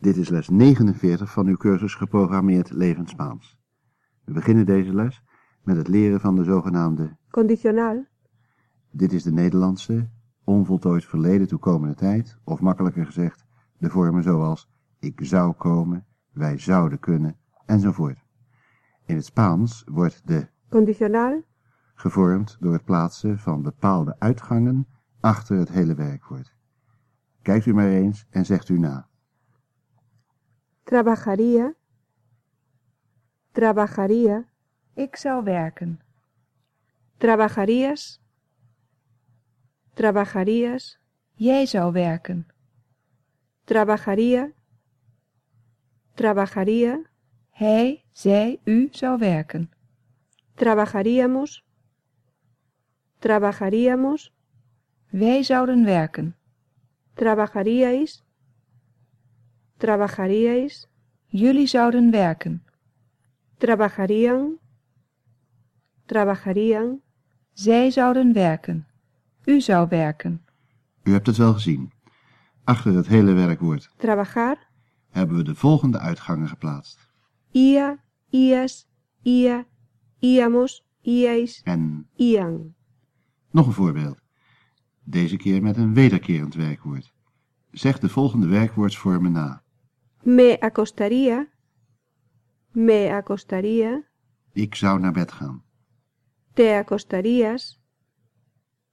Dit is les 49 van uw cursus geprogrammeerd Levend Spaans. We beginnen deze les met het leren van de zogenaamde Condicional. Dit is de Nederlandse, onvoltooid verleden toekomende tijd, of makkelijker gezegd, de vormen zoals ik zou komen, wij zouden kunnen, enzovoort. In het Spaans wordt de Condicional. gevormd door het plaatsen van bepaalde uitgangen achter het hele werkwoord. Kijkt u maar eens en zegt u na. Trabajaría. Trabajaría. Ik zou werken. Trabajarías. Trabajarías. Jij zou werken. Trabajaría. Trabajaría. Hij, zij, u zou werken. Trabajaríamos. Trabajaríamos. Wij zouden werken. Trabajaríais. Trabajaríais. Jullie zouden werken. Trabajarían. Trabajarían. Zij zouden werken. U zou werken. U hebt het wel gezien. Achter het hele werkwoord Trabajar. hebben we de volgende uitgangen geplaatst. Ia, ias, ia, íamos, iais, En ian. nog een voorbeeld. Deze keer met een wederkerend werkwoord. Zeg de volgende werkwoordsvormen na. Me acostaría. Me acostaría. Ik zou naar bed gaan. Te acostarías.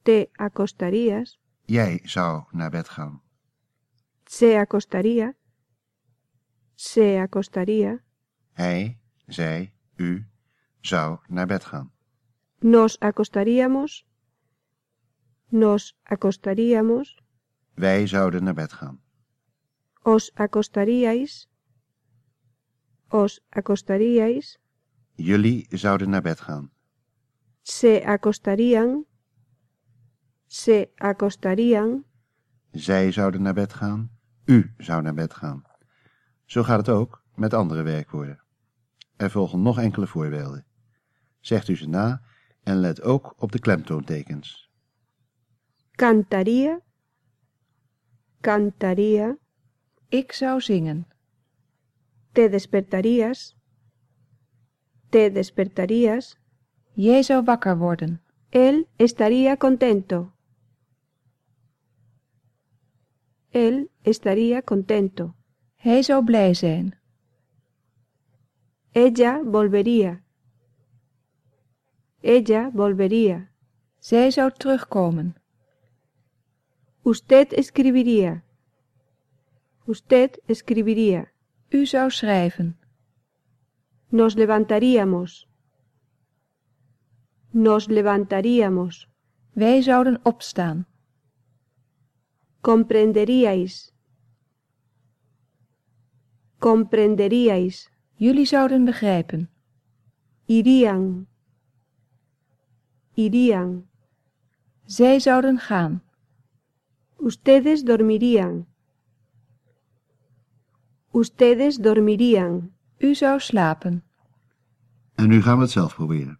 Te acostarías. Jij zou naar bed gaan. Se acostaría. Se acostaría. Hij, zij, u zou naar bed gaan. Nos acostaríamos. Nos acostaríamos. Wij zouden naar bed gaan. Os acostaríais. Os acostaríais. Jullie zouden naar bed gaan. Se acostarían. Se acostarían. Zij zouden naar bed gaan. U zou naar bed gaan. Zo gaat het ook met andere werkwoorden. Er volgen nog enkele voorbeelden. Zegt u ze na en let ook op de klemtoontekens. Cantaría. Cantaría. Ik zou zingen. Te despertarías. Te despertarías. Jij zou wakker worden. Él estaría contento. Él estaría contento. Hij zou blij zijn. Ella volvería. Ella volvería. Zij zou terugkomen. Usted escribiría. Usted escribiría. U zou schrijven. Nos levantaríamos. Nos levantaríamos. Wij zouden opstaan. Comprenderíais. Comprenderíais. Jullie zouden begrijpen. Irían. Irían. Zij zouden gaan. Ustedes dormirían. Ustedes dormirían. U zou slapen. En nu gaan we het zelf proberen.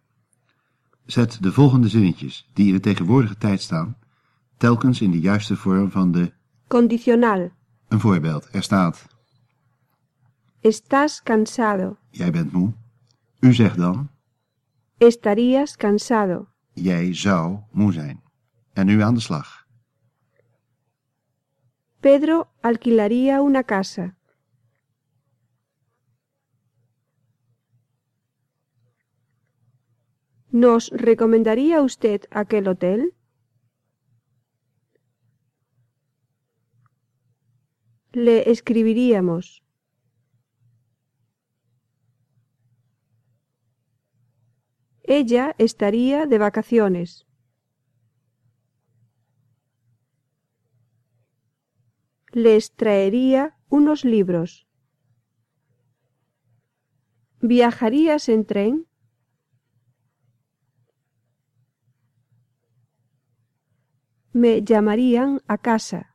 Zet de volgende zinnetjes, die in de tegenwoordige tijd staan, telkens in de juiste vorm van de... Condicional. Een voorbeeld, er staat, Estás cansado. jij bent moe. U zegt dan, Estarías cansado. jij zou moe zijn. En nu aan de slag. Pedro alquilaría una casa. ¿Nos recomendaría usted aquel hotel? Le escribiríamos. Ella estaría de vacaciones. Les traería unos libros. ¿Viajarías en tren? Me llamarían a casa.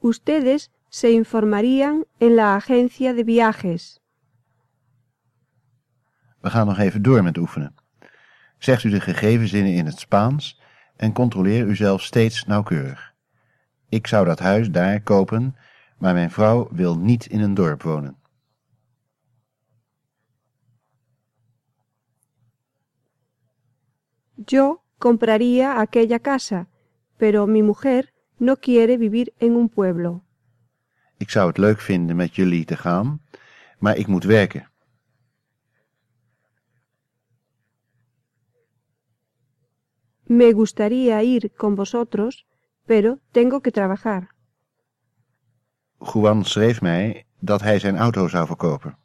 Ustedes se informarían en la agencia de viajes. We gaan nog even door met oefenen. Zegt u de gegeven zinnen in het Spaans en controleer uzelf steeds nauwkeurig. Ik zou dat huis daar kopen, maar mijn vrouw wil niet in een dorp wonen. Yo compraría aquella casa, pero mi mujer no quiere vivir en un pueblo. Ik zou het leuk vinden met jullie te gaan, maar ik moet werken. Me gustaría ir con vosotros, pero tengo que trabajar. Juan schreef mij dat hij zijn auto zou verkopen.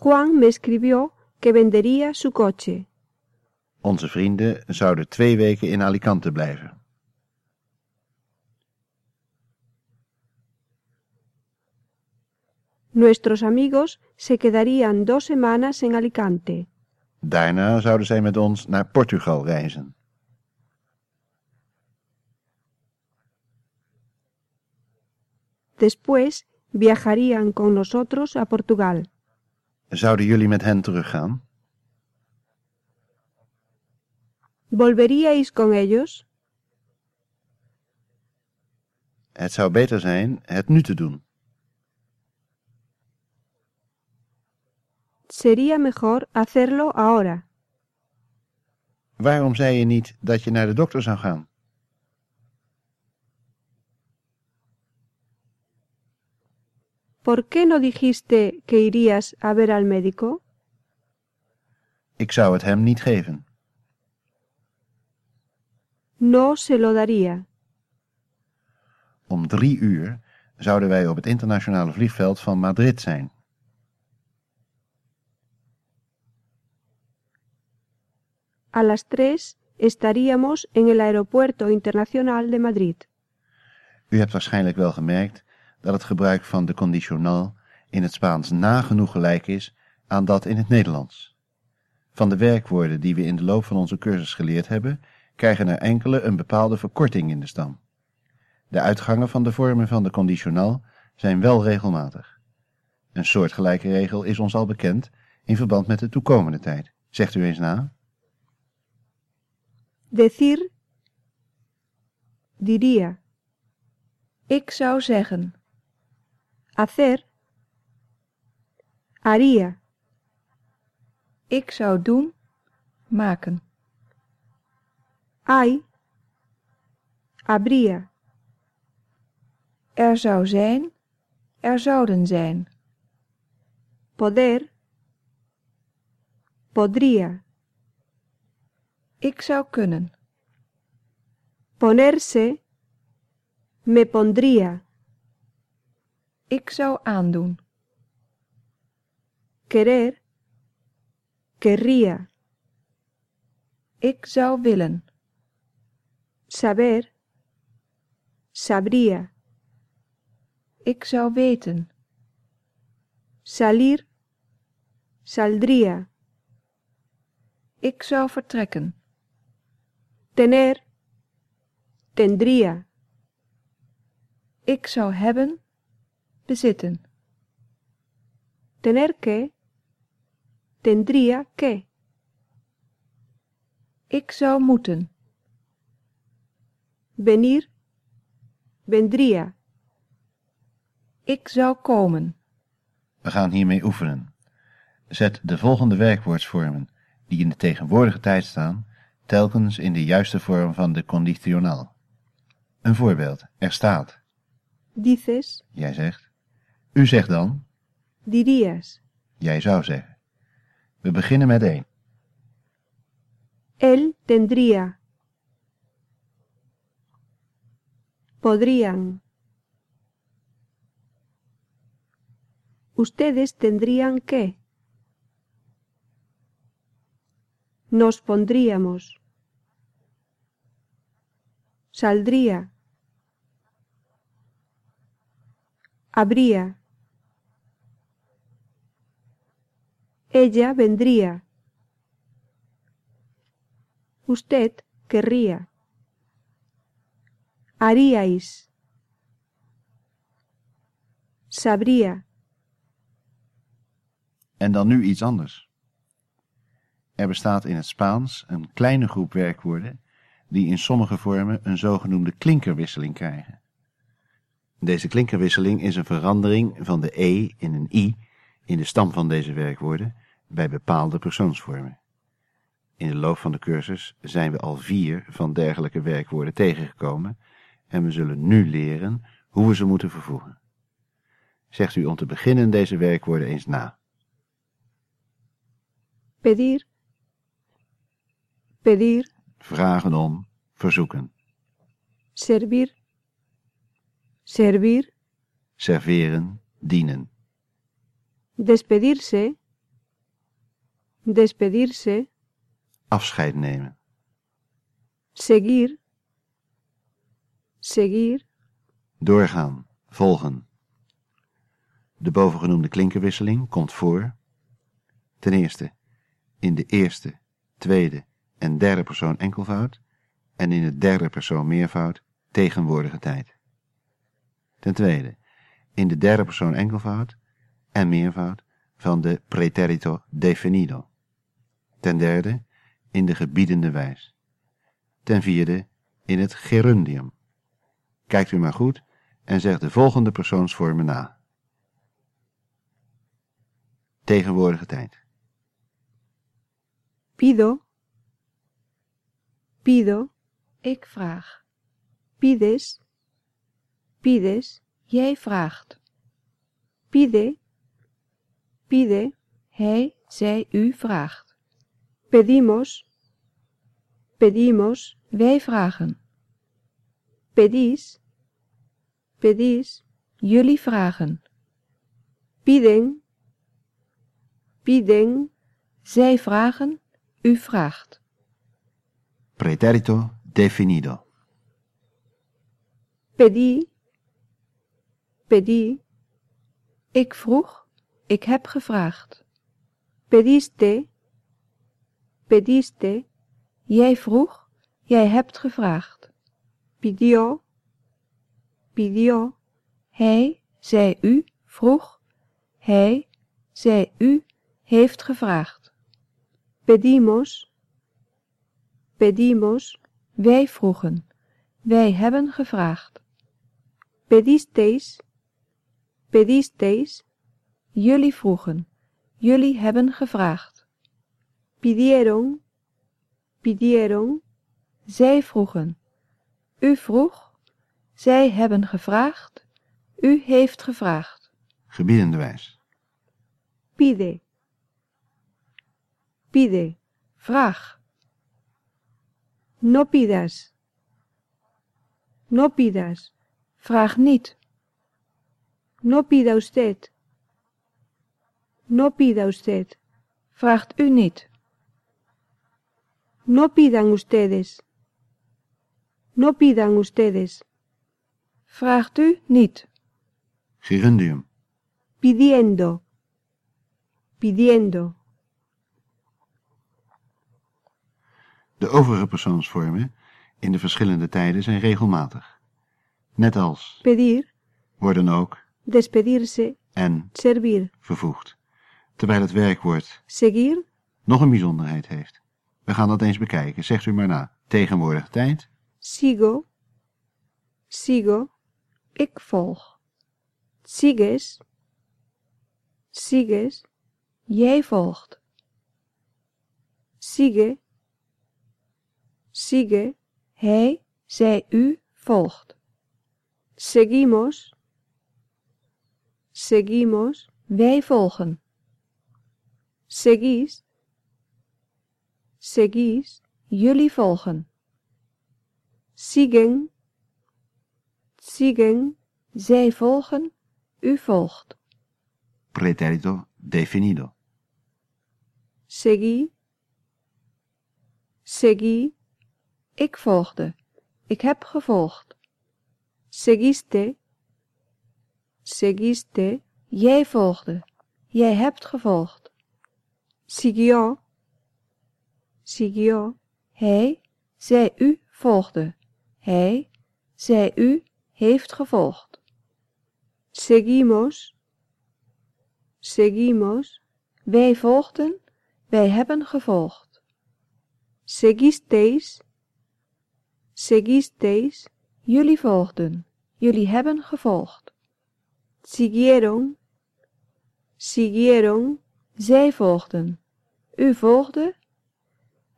Juan me escribió que vendería su coche. Onze vrienden zouden twee weken in Alicante blijven. Nuestros amigos se quedarían dos semanas en Alicante. Daarna zouden zij met ons naar Portugal reizen. Después viajarían con nosotros a Portugal. Zouden jullie met hen teruggaan? ¿Volveríais con ellos? Het zou beter zijn het nu te doen. Sería mejor hacerlo ahora. Waarom zei je niet dat je naar de dokter zou gaan? ¿Por qué no dijiste que irías a ver al médico? Ik zou het hem niet geven. No se lo daría. Om drie uur zouden wij op het internationale vliegveld van Madrid zijn. A las tres estaríamos en el Aeropuerto Internacional de Madrid. U hebt waarschijnlijk wel gemerkt dat het gebruik van de conditional in het Spaans nagenoeg gelijk is aan dat in het Nederlands. Van de werkwoorden die we in de loop van onze cursus geleerd hebben, krijgen er enkele een bepaalde verkorting in de stam. De uitgangen van de vormen van de conditional zijn wel regelmatig. Een soortgelijke regel is ons al bekend in verband met de toekomende tijd. Zegt u eens na. Decir diría. Ik zou zeggen. Hacer haría. Ik zou doen. Maken. Hay habría. Er zou zijn. Er zouden zijn. Poder podría. Ik zou kunnen. Ponerse me pondría. Ik zou aandoen. Querer querría. Ik zou willen. Saber sabría. Ik zou weten. Salir saldría. Ik zou vertrekken. Tener tendría. Ik zou hebben. Bezitten. Tener que tendría que. Ik zou moeten. Venir vendría. Ik zou komen. We gaan hiermee oefenen. Zet de volgende werkwoordsvormen, die in de tegenwoordige tijd staan, telkens in de juiste vorm van de conditional. Een voorbeeld. Er staat. Dices Jij zegt. U zegt dan. dirías. Jij zou zeggen. We beginnen met één. Él tendría. Podrían. Ustedes tendrían que. Nos pondríamos. Saldría. Habría. Ella vendría. Usted querría. Haríais. Sabría. En dan nu iets anders. Er bestaat in het Spaans een kleine groep werkwoorden die in sommige vormen een zogenoemde klinkerwisseling krijgen. Deze klinkerwisseling is een verandering van de e in een i in de stam van deze werkwoorden bij bepaalde persoonsvormen. In de loop van de cursus zijn we al vier van dergelijke werkwoorden tegengekomen en we zullen nu leren hoe we ze moeten vervoegen. Zegt u om te beginnen deze werkwoorden eens na. pedir, pedir, Vragen om, verzoeken, servir, servir, serveren, dienen, despedirse, despedirse, afscheid nemen, seguir, seguir, doorgaan, volgen. De bovengenoemde klinkerwisseling komt voor. Ten eerste in de eerste, tweede en derde persoon enkelvoud en in de derde persoon meervoud tegenwoordige tijd. Ten tweede in de derde persoon enkelvoud en meervoud van de preterito definido. Ten derde in de gebiedende wijs. Ten vierde in het gerundium. Kijkt u maar goed en zeg de volgende persoonsvormen na. Tegenwoordige tijd. pido, pido, Ik vraag. pides, pides, Jij vraagt. pide, pide, Hij, zij, u vraagt. pedimos, pedimos, Wij vragen. pedís, pedís, Jullie vragen. piden, piden, Zij vragen. U vraagt. Preterito definido. pedí, pedí, Ik vroeg. Ik heb gevraagd. pediste, pediste, Jij vroeg. Jij hebt gevraagd. pidió, pidió, Hij, zij, u vroeg. Hij, zij, u heeft gevraagd. pedimos, pedimos, Wij vroegen. Wij hebben gevraagd. pedisteis, pedisteis, Jullie vroegen. Jullie hebben gevraagd. pidieron, pidieron, Zij vroegen. U vroeg. Zij hebben gevraagd. U heeft gevraagd. Gebiedende wijs. pide, pide, Vraag. no pidas, no pidas, Vraag niet. no pida usted, no pida usted, Vraagt u niet. no pidan ustedes, no pidan ustedes, Vraagt u niet. Gerundium. pidiendo, pidiendo, De overige persoonsvormen in de verschillende tijden zijn regelmatig. Net als pedir, worden ook despedirse, en servir, vervoegd. Terwijl het werkwoord seguir, nog een bijzonderheid heeft. We gaan dat eens bekijken. Zegt u maar na. Tegenwoordige tijd, sigo, sigo, Ik volg. sigues, sigues, Jij volgt. sigue, sigue, Hij, zij, u volgt. seguimos, seguimos, Wij volgen. Seguís, seguís, Jullie volgen. siguen, siguen, Zij volgen. U volgt. preterito definido. seguí, seguí, Ik volgde. Ik heb gevolgd. seguiste, seguiste, Jij volgde. Jij hebt gevolgd. Siguió, siguió, Hij, zij, u volgde. Hij, zij, u heeft gevolgd. seguimos, seguimos, Wij volgden. Wij hebben gevolgd. seguisteis, seguisteis, Jullie volgden. Jullie hebben gevolgd. siguieron, siguieron, Zij volgden. U volgde.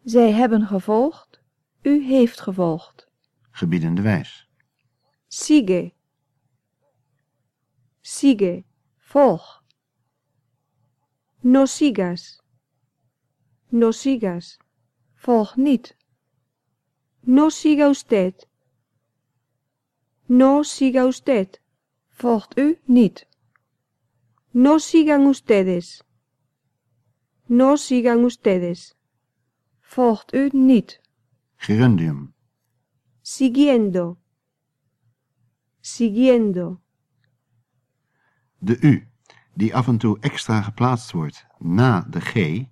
Zij hebben gevolgd. U heeft gevolgd. Gebiedende wijs. sigue, sigue, Volg. no sigas, no sigas, Volg niet. no siga usted, no siga usted, Volgt u niet. no sigan ustedes, no sigan ustedes, Volgt u niet. Gerundium. siguiendo, siguiendo, De U, die af en toe extra geplaatst wordt na de G,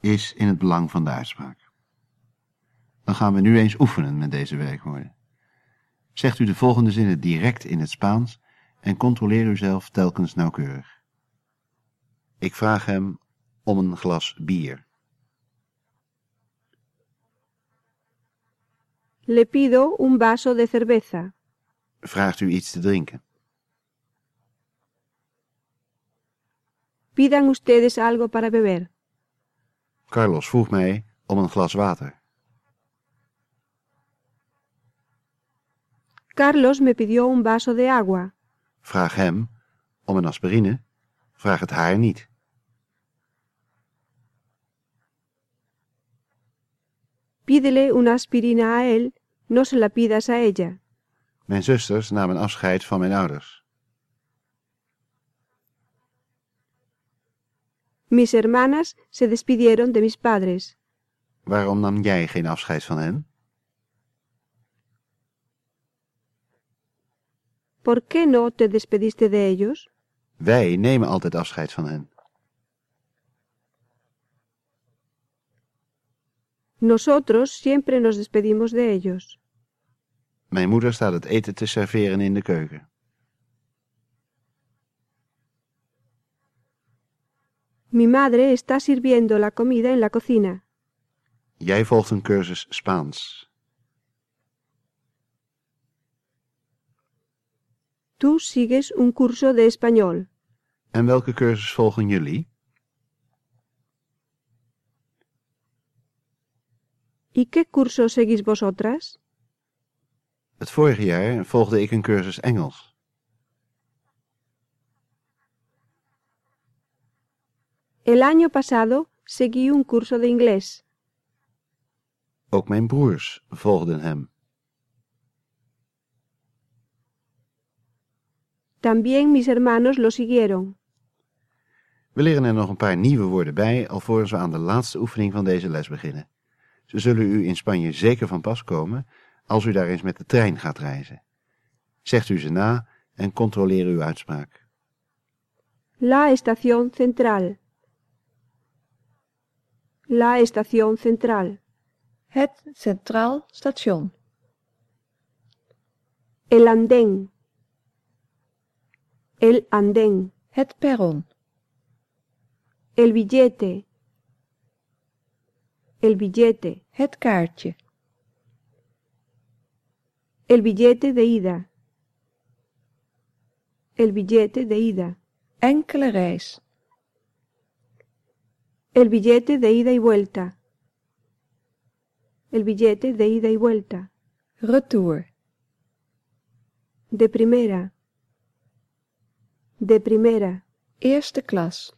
is in het belang van de uitspraak. Dan gaan we nu eens oefenen met deze werkwoorden. Zegt u de volgende zinnen direct in het Spaans en controleer uzelf telkens nauwkeurig. Ik vraag hem om een glas bier. le pido un vaso de cerveza, Vraagt u iets te drinken? pidan ustedes algo para beber. Carlos vroeg mij om een glas water. Carlos me pidió un vaso de agua. Vraag hem om een aspirine. Vraag het haar niet. Pídele una aspirina a él, no se la pidas a ella. Mijn zusters namen afscheid van mijn ouders. Mis hermanas se despidieron de mis padres. Waarom nam jij geen afscheid van hen? ¿Por qué no te despediste de ellos? Wij nemen altijd afscheid van hen. Nosotros siempre nos despedimos de ellos. Mijn moeder staat het eten te serveren in de keuken. Mi madre está sirviendo la comida en la cocina. Jij volgt een cursus Spaans. Tú sigues un curso de español. En welke cursus volgen jullie? ¿Y qué curso seguís vosotras? Het vorige jaar volgde ik een cursus Engels. El año pasado seguí un curso de inglés. Ook mijn broers volgden hem. También mis hermanos lo siguieron. We leren er nog een paar nieuwe woorden bij, alvorens we aan de laatste oefening van deze les beginnen. Ze zullen u in Spanje zeker van pas komen als u daar eens met de trein gaat reizen. Zegt u ze na en controleer uw uitspraak. La estación central. La estación central. Het Centraal Station. El andén. El andén. Het perron. El billete. El billete. El billete de ida. El billete de ida. Enkele reis. El billete de ida y vuelta. El billete de ida y vuelta. Retour. De primera. De primera. Eerste klas.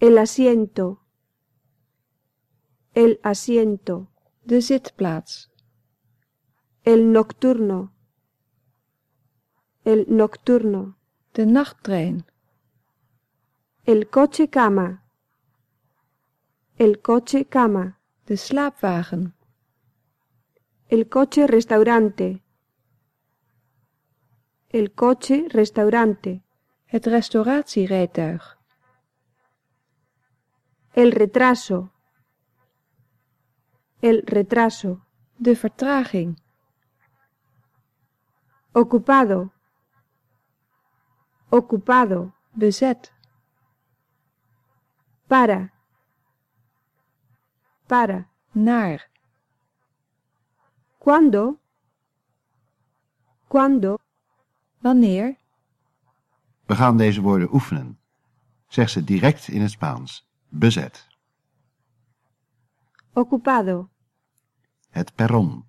El asiento. El asiento. De zitplaats. El nocturno. El nocturno. De nachttrein. El coche cama. El coche cama. De slaapwagen. El coche restaurante. El coche restaurante. Het restauratierijtuig. El retraso. El retraso. De vertraging. Ocupado. Ocupado. Bezet. Para. Para. naar, ¿Cuándo? ¿Cuándo? wanneer, We gaan deze woorden oefenen. Zeg ze direct in het Spaans. Bezet. Ocupado. Het perron.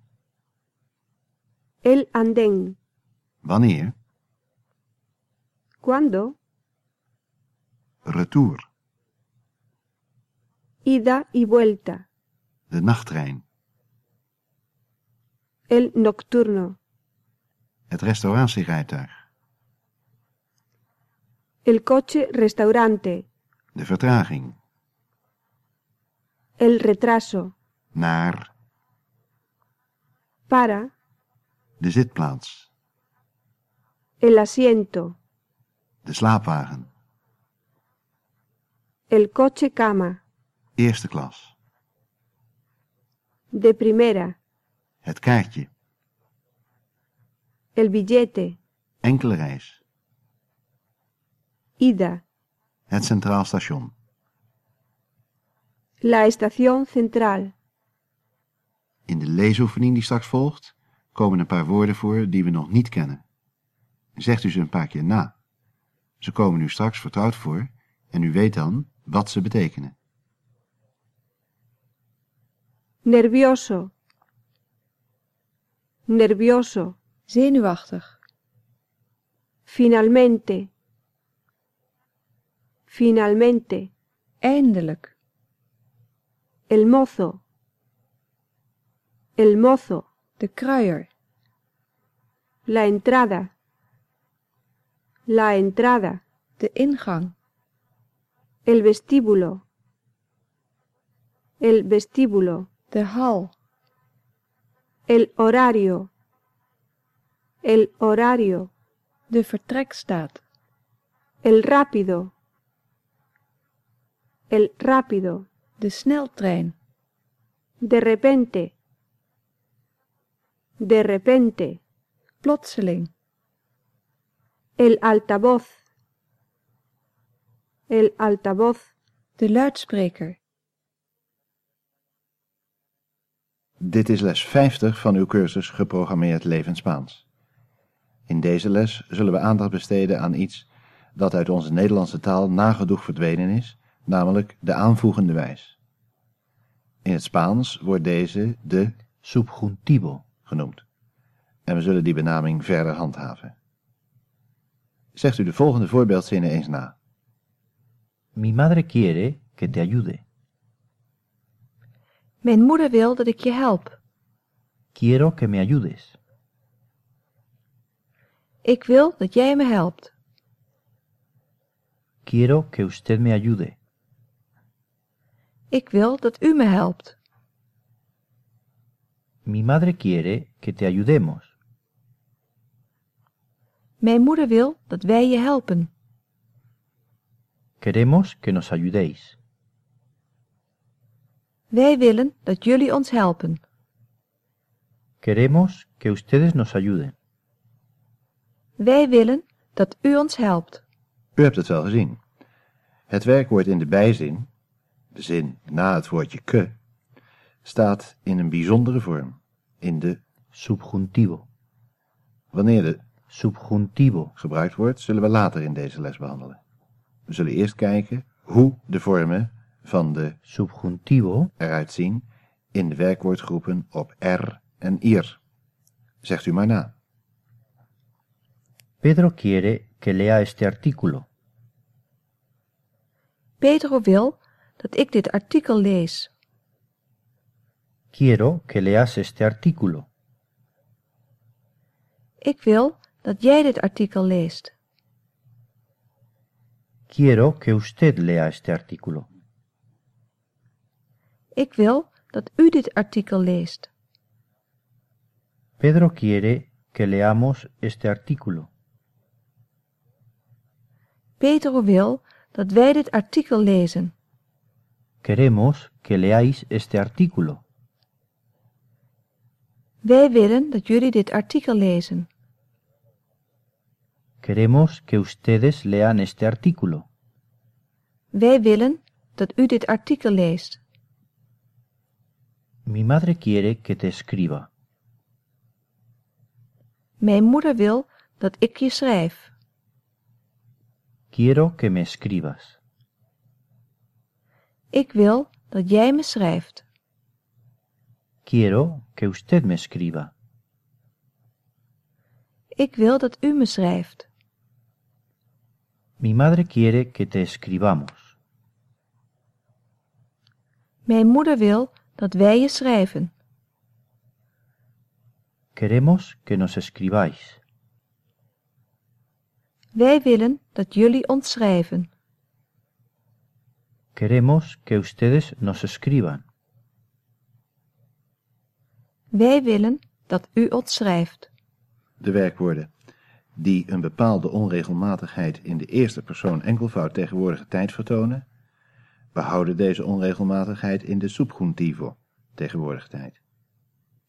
El andén. Wanneer? ¿Cuándo? Retour. Ida y vuelta. De nachttrein. El nocturno. Het restauratierijtuig. El coche restaurante. De vertraging. El retraso. Naar. Para. De zitplaats. El asiento. De slaapwagen. El coche cama. Eerste klas. De primera. Het kaartje. El billete. Enkele reis. Ida. Het centraal station. La estación central. In de leesoefening die straks volgt, komen een paar woorden voor die we nog niet kennen. Zegt u ze een paar keer na. Ze komen u straks vertrouwd voor en u weet dan wat ze betekenen. Nervioso. Nervioso. zenuwachtig, Finalmente. Finalmente. eindelijk, El mozo. El mozo. de kruier, La entrada. La entrada. de ingang, El vestíbulo. El vestíbulo. de hal, El horario. El horario. de vertrekstaat, El rápido. El rápido. de sneltrein, De repente. De repente. plotseling, El altavoz. El altavoz. de luidspreker, Dit is les 50 van uw cursus Geprogrammeerd Levend Spaans. In deze les zullen we aandacht besteden aan iets dat uit onze Nederlandse taal nagenoeg verdwenen is, namelijk de aanvoegende wijs. In het Spaans wordt deze de subjuntivo genoemd. En we zullen die benaming verder handhaven. Zegt u de volgende voorbeeldzinnen eens na. Mi madre quiere que te ayude. Mijn moeder wil dat ik je help. Quiero que me ayudes. Ik wil dat jij me helpt. Quiero que usted me ayude. Ik wil dat u me helpt. Mi madre quiere que te ayudemos. Mijn moeder wil dat wij je helpen. Queremos que nos ayudéis. Wij willen dat jullie ons helpen. Queremos que ustedes nos ayuden. Wij willen dat u ons helpt. U hebt het wel gezien. Het werkwoord in de bijzin, de zin na het woordje ke, staat in een bijzondere vorm, in de Subjuntivo. wanneer de Subjuntivo. gebruikt wordt, zullen we later in deze les behandelen. We zullen eerst kijken hoe de vormen van de Subjuntivo eruit zien in de werkwoordgroepen op er en ir. Zegt u maar na. Pedro quiere que lea este artículo. Pedro wil dat ik dit artikel lees. Quiero que leas este artículo. Ik wil dat jij dit artikel leest. Quiero que usted lea este artículo. Ik wil dat u dit artikel leest. Pedro quiere que leamos este artículo. Pedro wil dat wij dit artikel lezen. Queremos que leáis este artículo. Wij willen dat jullie dit artikel lezen. Queremos que ustedes lean este artículo. Wij willen dat u dit artikel leest. Mi madre quiere que te escriba. Mijn moeder wil dat ik je schrijf. Quiero que me escribas. Ik wil dat jij me schrijft. Quiero que usted me escriba. Ik wil dat u me schrijft. Mi madre quiere que te escribamos. Mijn moeder wil dat wij je schrijven. Queremos que nos escribáis. Wij willen dat jullie ons schrijven. Queremos que ustedes nos escriban. Wij willen dat u ons schrijft. De werkwoorden die een bepaalde onregelmatigheid in de eerste persoon enkelvoud tegenwoordige tijd vertonen, behouden deze onregelmatigheid in de subjuntivo tegenwoordige tijd.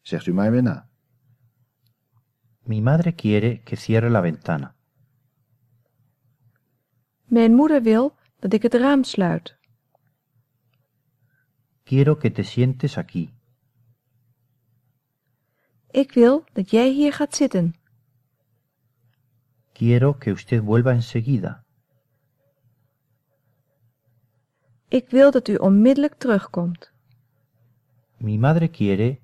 Zegt u maar weer na. Mi madre quiere que cierre la ventana. Mijn moeder wil dat ik het raam sluit. Quiero que te sientes aquí. Ik wil dat jij hier gaat zitten. Quiero que usted vuelva enseguida. Ik wil dat u onmiddellijk terugkomt. Mi madre quiere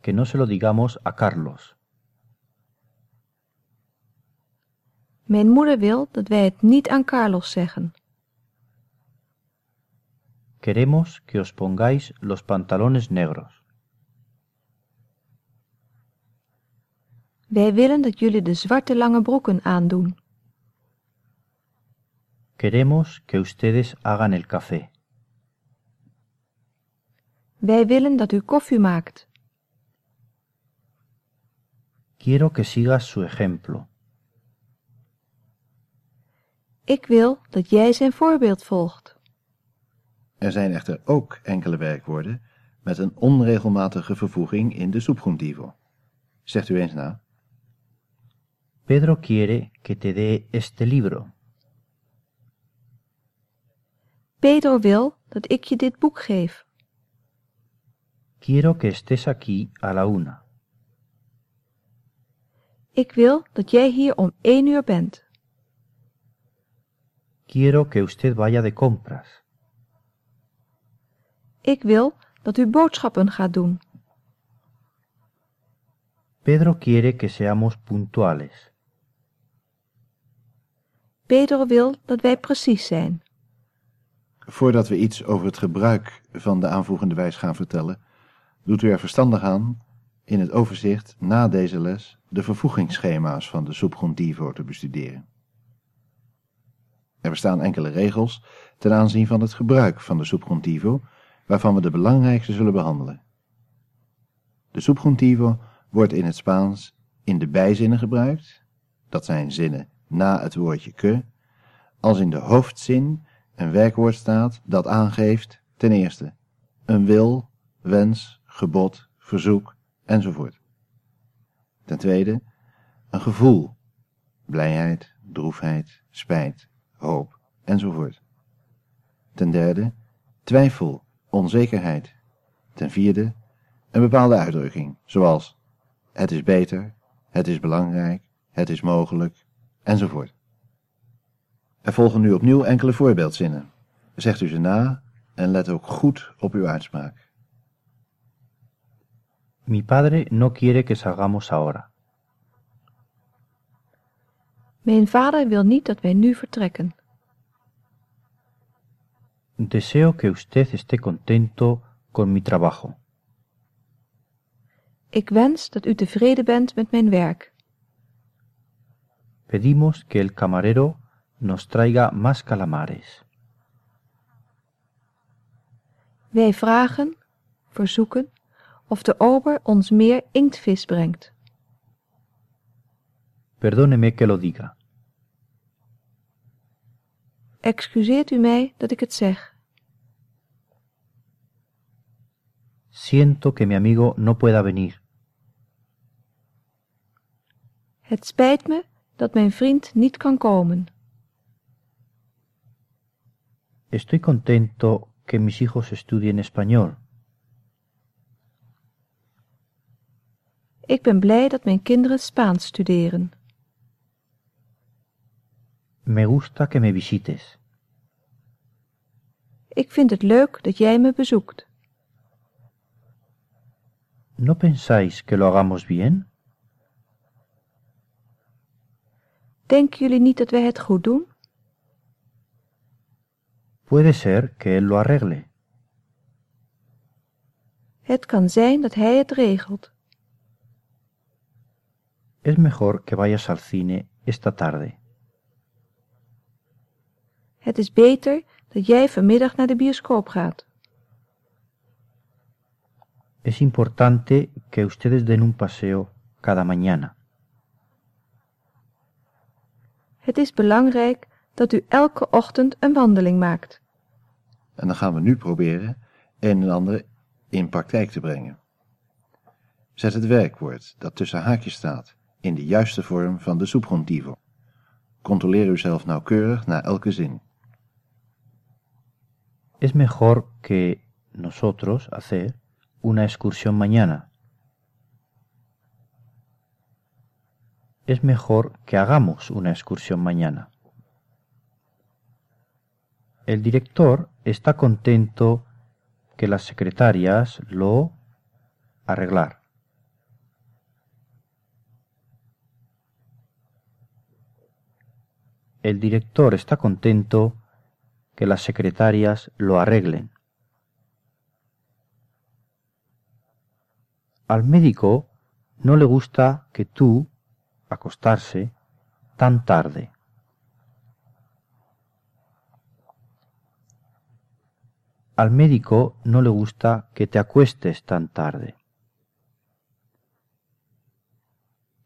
que no se lo digamos a Carlos. Mijn moeder wil dat wij het niet aan Carlos zeggen. Queremos que os pongáis los pantalones negros. Wij willen dat jullie de zwarte lange broeken aandoen. Queremos que ustedes hagan el café. Wij willen dat u koffie maakt. Quiero que sigas su ejemplo. Ik wil dat jij zijn voorbeeld volgt. Er zijn echter ook enkele werkwoorden met een onregelmatige vervoeging in de subjuntivo. Zegt u eens na. Pedro quiere que te dé este libro. Pedro wil dat ik je dit boek geef. Quiero que estés aquí a la una. Ik wil dat jij hier om één uur bent. Quiero que usted vaya de compras. Ik wil dat u boodschappen gaat doen. Pedro quiere que seamos puntuales. Pedro wil dat wij precies zijn. Voordat we iets over het gebruik van de aanvoegende wijs gaan vertellen, doet u er verstandig aan in het overzicht na deze les de vervoegingsschema's van de subjuntivo te bestuderen. Er bestaan enkele regels ten aanzien van het gebruik van de subjuntivo, waarvan we de belangrijkste zullen behandelen. De subjuntivo wordt in het Spaans in de bijzinnen gebruikt, dat zijn zinnen na het woordje que, als in de hoofdzin een werkwoord staat dat aangeeft ten eerste een wil, wens, gebod, verzoek enzovoort. Ten tweede een gevoel, blijheid, droefheid, spijt, hoop enzovoort. Ten derde twijfel, onzekerheid. Ten vierde een bepaalde uitdrukking, zoals het is beter, het is belangrijk, het is mogelijk enzovoort. Er volgen nu opnieuw enkele voorbeeldzinnen. Zegt u ze na en let ook goed op uw uitspraak. Mi padre no quiere que salgamos ahora. Mijn vader wil niet dat wij nu vertrekken. Deseo que usted esté contento con mi trabajo. Ik wens dat u tevreden bent met mijn werk. Pedimos que el camarero nos traiga más calamares. Wij vragen, verzoeken, of de ober ons meer inktvis brengt. Perdóneme que lo diga. Excuseert u mij dat ik het zeg. Siento que mi amigo no pueda venir. Het spijt me dat mijn vriend niet kan komen. Estoy contento que mis hijos estudien español. Ik ben blij dat mijn kinderen Spaans studeren. Me gusta que me visites. Ik vind het leuk dat jij me bezoekt. ¿No pensáis que lo hagamos bien? Denken jullie niet dat wij het goed doen? Puede ser que él lo arregle. Het kan zijn dat hij het regelt. Es mejor que vayas al cine esta tarde. Het is beter dat jij vanmiddag naar de bioscoop gaat. Es importante que ustedes den un paseo cada mañana. Het is belangrijk dat u elke ochtend een wandeling maakt. En dan gaan we nu proberen een en ander in praktijk te brengen. Zet het werkwoord dat tussen haakjes staat in de juiste vorm van de subjuntivo. Controleer uzelf nauwkeurig na elke zin. Es mejor que nosotros hacer una excursión mañana. Es mejor que hagamos una excursión mañana. El director está contento que las secretarias lo arreglar. El director está contento que las secretarias lo arreglen. Al médico no le gusta que tú acostarse tan tarde. Al médico no le gusta que te acuestes tan tarde.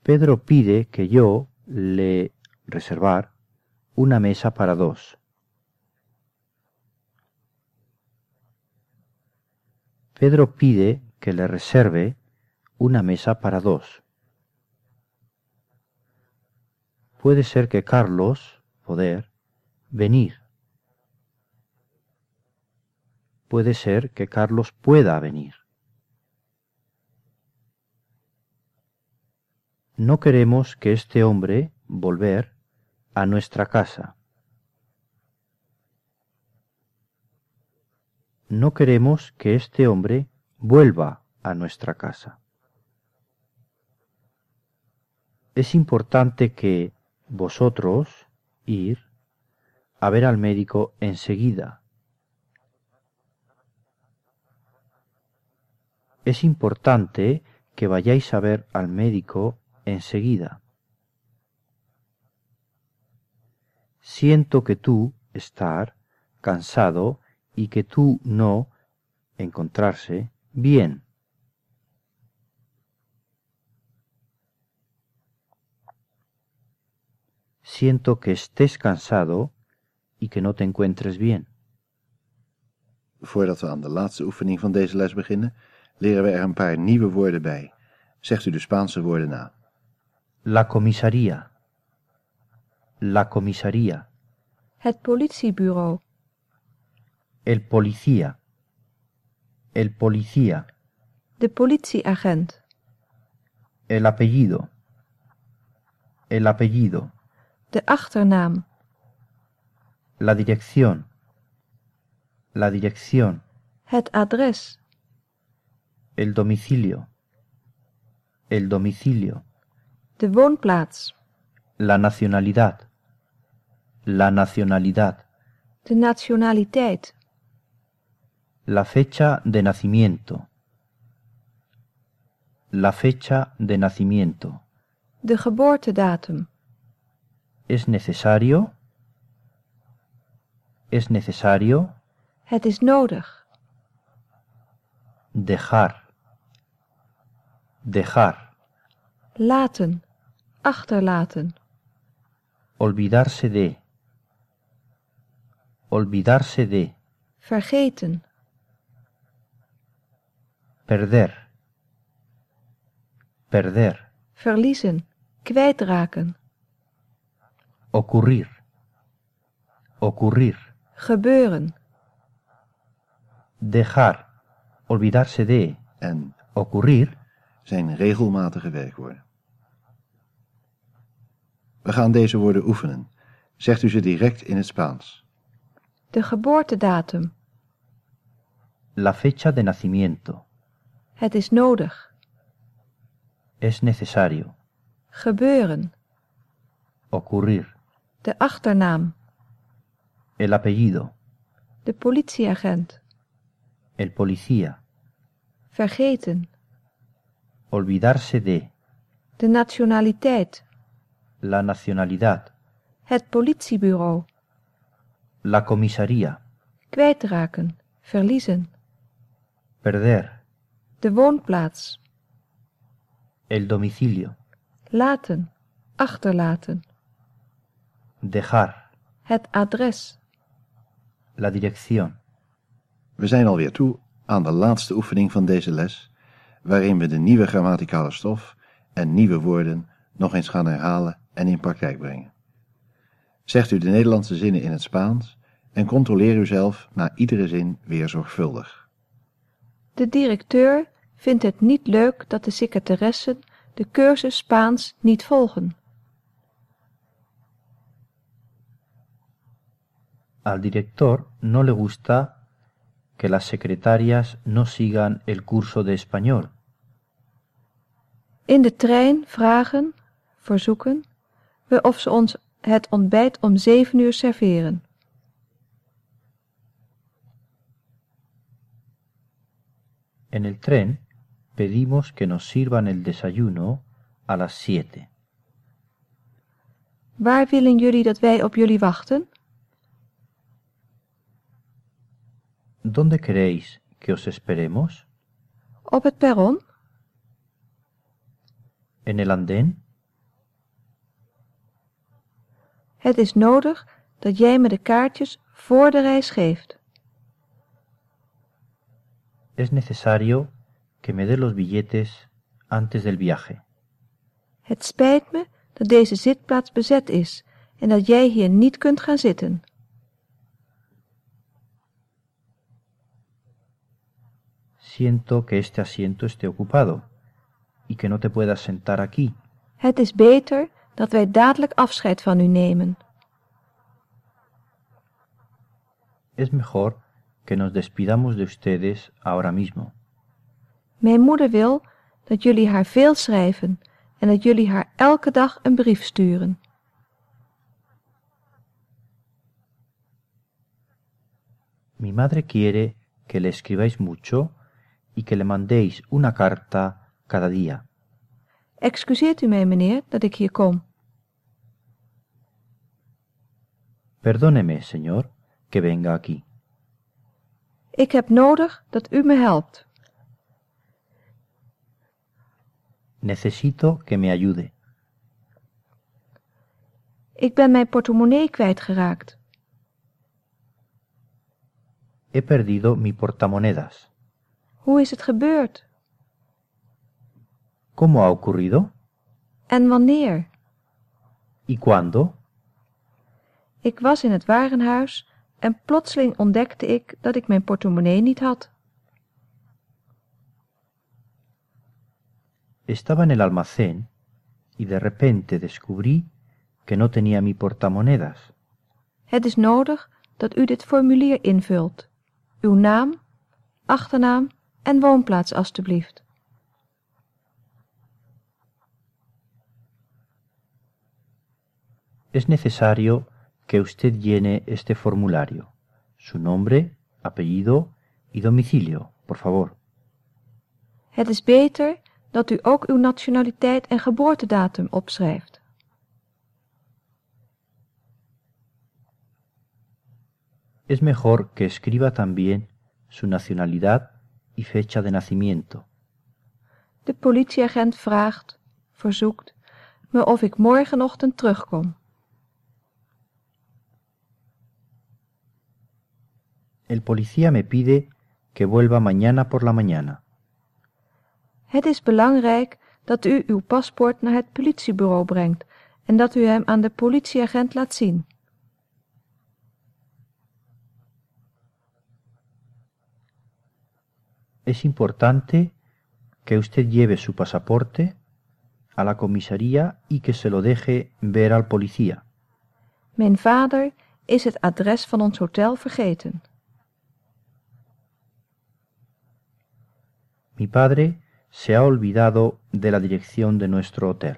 Pedro pide que yo le reservar una mesa para dos. Pedro pide que le reserve una mesa para dos. Puede ser que Carlos, poder, venir. Puede ser que Carlos pueda venir. No queremos que este hombre volver a nuestra casa. No queremos que este hombre vuelva a nuestra casa. Es importante que vosotros ir a ver al médico enseguida. Es importante que vayáis a ver al médico enseguida. Siento que tú estar cansado y que tú no encontrarse bien. Siento que estés cansado y que no te encuentres bien. Voordat we aan de laatste oefening van deze les beginnen, leren we er een paar nieuwe woorden bij. Zegt u de Spaanse woorden na. La comisaría. La comisaría. Het politiebureau. El policía. El policía. De politieagent. El apellido. El apellido. De achternaam. La dirección. La dirección. Het adres. El domicilio. El domicilio. De woonplaats. La nacionalidad. La nacionalidad. De nationaliteit. La fecha de nacimiento. La fecha de nacimiento. De geboortedatum. ¿Es necesario? ¿Es necesario? Het is nodig. Dejar. Dejar. Laten. Achterlaten. Olvidarse de. Olvidarse de. Vergeten. Perder. Perder. Verliezen. Kwijtraken. Ocurrir. Ocurrir. Gebeuren. Dejar. Olvidarse de. En Ocurrir zijn regelmatige werkwoorden. We gaan deze woorden oefenen. Zegt u ze direct in het Spaans. De geboortedatum. La fecha de nacimiento. Het is nodig. Es necesario. Gebeuren. Ocurrir. De achternaam. El apellido. De politieagent. El policía. Vergeten. Olvidarse de. De nationaliteit. La nacionalidad. Het politiebureau. La comisaría. Kwijtraken. Verliezen. Perder. De woonplaats. El domicilio. Laten. Achterlaten. Dejar. Het adres. La dirección. We zijn alweer toe aan de laatste oefening van deze les, waarin we de nieuwe grammaticale stof en nieuwe woorden nog eens gaan herhalen en in praktijk brengen. Zegt u de Nederlandse zinnen in het Spaans en controleer uzelf na iedere zin weer zorgvuldig. De directeur vindt het niet leuk dat de secretaressen de cursus Spaans niet volgen. Al director no le gusta que las secretarias no sigan el curso de español. In de trein vragen, verzoeken we of ze ons het ontbijt om zeven uur serveren. En el tren pedimos que nos sirvan el desayuno a las siete. Waar willen jullie dat wij op jullie wachten? ¿Dónde queréis que os esperemos? Op het perron? ¿En el andén? Het is nodig dat jij me de kaartjes voor de reis geeft. Es necesario que me dé los billetes antes del viaje. Het spijt me dat deze zitplaats bezet is en dat jij hier niet kunt gaan zitten. Siento que este asiento esté ocupado y que no te puedas sentar aquí. Het is beter dat wij dadelijk afscheid van u nemen. Es mejor que nos despidamos de ustedes ahora mismo. Mijn moeder wil dat jullie haar veel schrijven en dat jullie haar elke dag een brief sturen. Mi madre quiere que le escribáis mucho y que le mandéis una carta cada día. Excuseert u mij, meneer, dat ik hier kom. Perdóneme, señor, que venga aquí. Ik heb nodig dat u me helpt. Necesito que me ayude. Ik ben mijn portemonnee kwijtgeraakt. He perdido mi portamonedas. Hoe is het gebeurd? ¿Cómo ha ocurrido? En wanneer? ¿Y cuándo? Ik was in het warenhuis en plotseling ontdekte ik dat ik mijn portemonnee niet had. Estaba en el almacén y de repente descubrí que no tenía mi portamonedas. Het is nodig dat u dit formulier invult. Uw naam, achternaam en woonplaats alstublieft. Es necesario que usted llene este formulario. Su nombre, apellido y domicilio, por favor. Het is beter dat u ook uw nationaliteit en geboortedatum opschrijft. Es mejor que escriba también su nacionalidad y fecha de nacimiento. De politieagent vraagt, verzoekt, me of ik morgenochtend terugkom. El policía me pide que vuelva mañana por la mañana. Het is belangrijk dat u uw paspoort naar het politiebureau brengt en dat u hem aan de politieagent laat zien. Es importante que usted lleve su pasaporte a la comisaría y que se lo deje ver al policía. Mijn vader is het adres van ons hotel vergeten. Mi padre se ha olvidado de la dirección de nuestro hotel.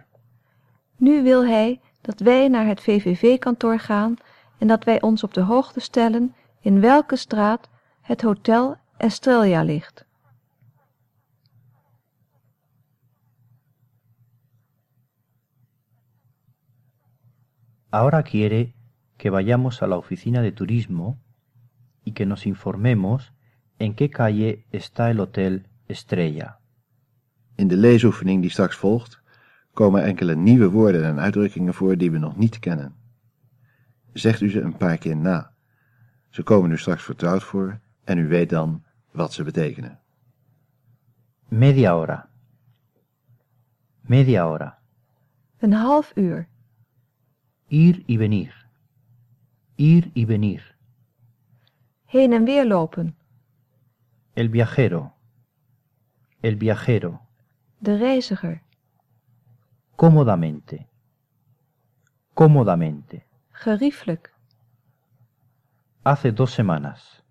Nu wil hij dat wij naar het VVV-kantoor gaan en dat wij ons op de hoogte stellen in welke straat het hotel Estrella ligt. Ahora quiere que vayamos a la oficina de turismo y que nos informemos en qué calle está el hotel Estrella. In de leesoefening die straks volgt, komen enkele nieuwe woorden en uitdrukkingen voor die we nog niet kennen. Zegt u ze een paar keer na. Ze komen u straks vertrouwd voor en u weet dan wat ze betekenen. Media hora. Media hora. Een half uur. Ir y venir. Ir y venir. Heen en weer lopen. El viajero. El viajero. De reiziger. Cómodamente. Cómodamente. Geriefelijk. Hace dos semanas.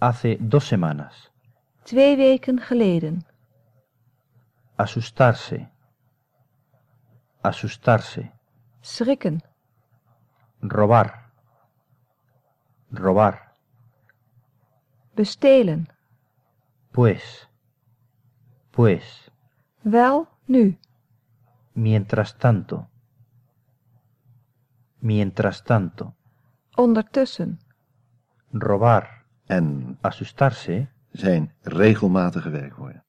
Hace dos semanas. Twee weken geleden. Asustarse. Asustarse. Schrikken. Robar. Robar. Bestelen. Pues. Pues. Wel, nu. Mientras tanto. Mientras tanto. Ondertussen. Robar. En Asustarse zijn regelmatige werkwoorden.